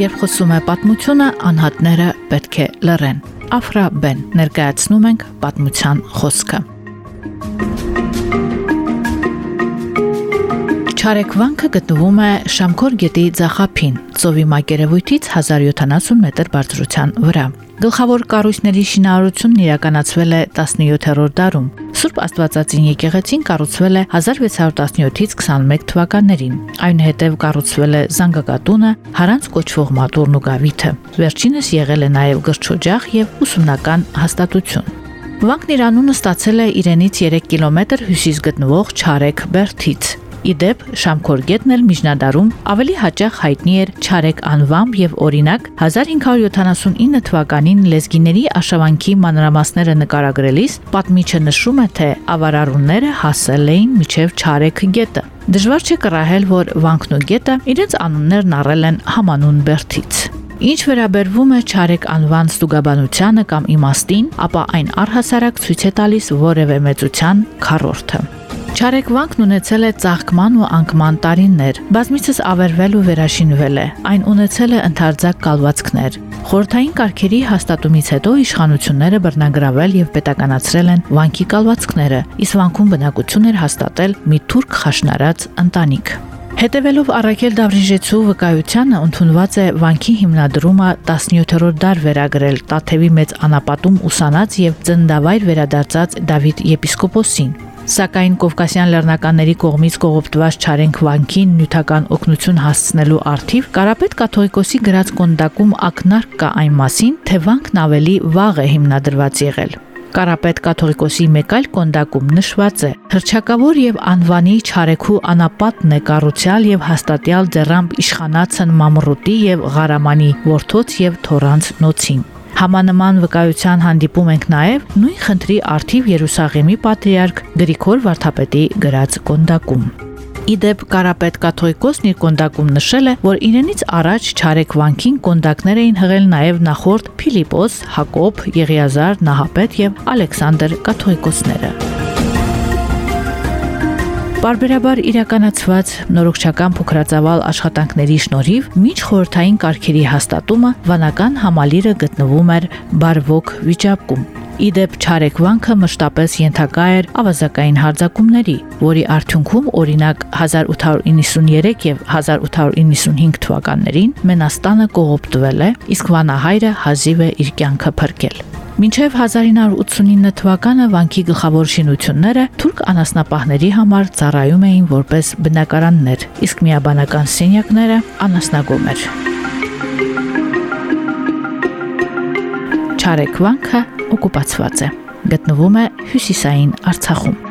երբ խոսում է պատմությունը, անհատները պետք է լռեն։ Աֆրա Բեն ներկայացնում ենք պատմության խոսքը։ Չարեկվանքը գտնվում է Շամքոր գետի ցախապին, ծովի մակերևույթից 1070 մետր բարձրության վրա։ Գլխավոր կառույցների շինարարությունն իրականացվել է 17-րդ դարում։ Սուրբ Աստվածածին եկեղեցին կառուցվել է 1617-ից 21 թվականներին։ Այնուհետև կառուցվել է Զանգակատունը, Հարանց կոչվող մատուրն ու գավիթը։ Վերջինս եղել է նաև գրչօջախ եւ ուսումնական հաստատություն։ Վանքն իր անունը ստացել է իրենից 3 կիլոմետր հյուսիս գտնվող Չարեկ Բերթից, Իդեպ Շամքորգետն էլ միջնադարում ավելի հաճախ հայտնի էր Չարեկ անվամբ եւ օրինակ 1579 թվականին լեզգիների աշավանքի մանրամասները նկարագրելիս պատմիչը նշում է թե ավարարունները հասել էին միջև Չարեկ գետը։ Դժվար չէ կռահել, որ Վանքն ու գետը իրենց անուններն առել են համանուն Բերթից։ Ինչ վերաբերվում է Չարեկ անվան ստուգաբանությանը կամ իմաստին, ապա այն առհասարակ ցույց է տալիս որևէ մեծության քառորդը։ Չարեկվանքն ունեցել է ծաղկման ու անկման տարիներ, բազմիցս ավերվել ու վերաշինվել է։ Այն ունեցել է ընդարձակ կալվածքներ։ Խորթային կարգերի հաստատումից հետո իշխանությունները բռնագրավել եւ պետականացրել են վանքի կալվածքները, իսկ վանքում բնակություն էր հաստատել մի թուրք խաշնարած ընտանիք։ Հետևելով Արաքել Դավրիժեցու վկայությանը ընդունված է վանքի հիմնադրումը 17-րդ դար վերագրել Տաթևի մեծ անապատում ուսանած եւ ծնդավայր վերադարձած Դավիթ եպիսկոպոսին։ Սակայն Կովկասյան լեռնականների կողմից կողոպտված Չարենք վանքին նյութական օգնություն հասցնելու արդիվ Կարապետ կաթողիկոսի գրած կոնդակում ակնարկ կա այն մասին, թե վանքն ավելի վաղ է հիմնադրված եղել։ Կարապետ կաթողիկոսի մեկ այլ կոնդակում նշված է. Հրճակավոր եւ անվանի Չարեքու անապատն է կառուցյալ եւ հաստատյալ ձեռամբ իշխանացն Մամրուտի եւ Ղարամանի, Որթոց եւ Թորանց նոցին։ Համանման վկայության հանդիպում ենք նաև նույն խնդրի արթիվ Երուսաղեմի պատրիարք Գրիգոր Վարդապետի գրած կոնդակում։ Իդեպ Կարապետ կաթողիկոսն իր կոնդակում նշել է, որ իրենից առաջ Չարեկ վանքին կոնդակներ էին հղել նաև նախորդ Փիլիպոս, Հակոբ, Եղիազար, Նահապետ եւ Ալեքսանդր կաթողիկոսները։ Բարբերաբար իրականացված նորոգչական փոքրածավալ աշխատանքների շնորհիվ միջ խորթային կարգերի հաստատումը վանական համալիրը գտնվում էր բարվոք վիճակում։ Իդեպ Չարեկվանքը մշտապես ենթակա էր ավազակային հարձակումների, որի արդյունքում օրինակ 1893 եւ 1895 թվականներին Մենաստանը կողոպտվել է, իսկ Վանահայրը հազիվ է իր կյանքը փրկել։ Մինչև 1989 թվականը վանքի գլխավոր շինությունները թուրք անասնապահների համար ծառայում էին որպես բնակարաններ, իսկ միաբանական սենյակները անասնագոմեր։ Չարեկ վանքը օկուպացված է։ Գտնվում է հյուսիսային Արցախում։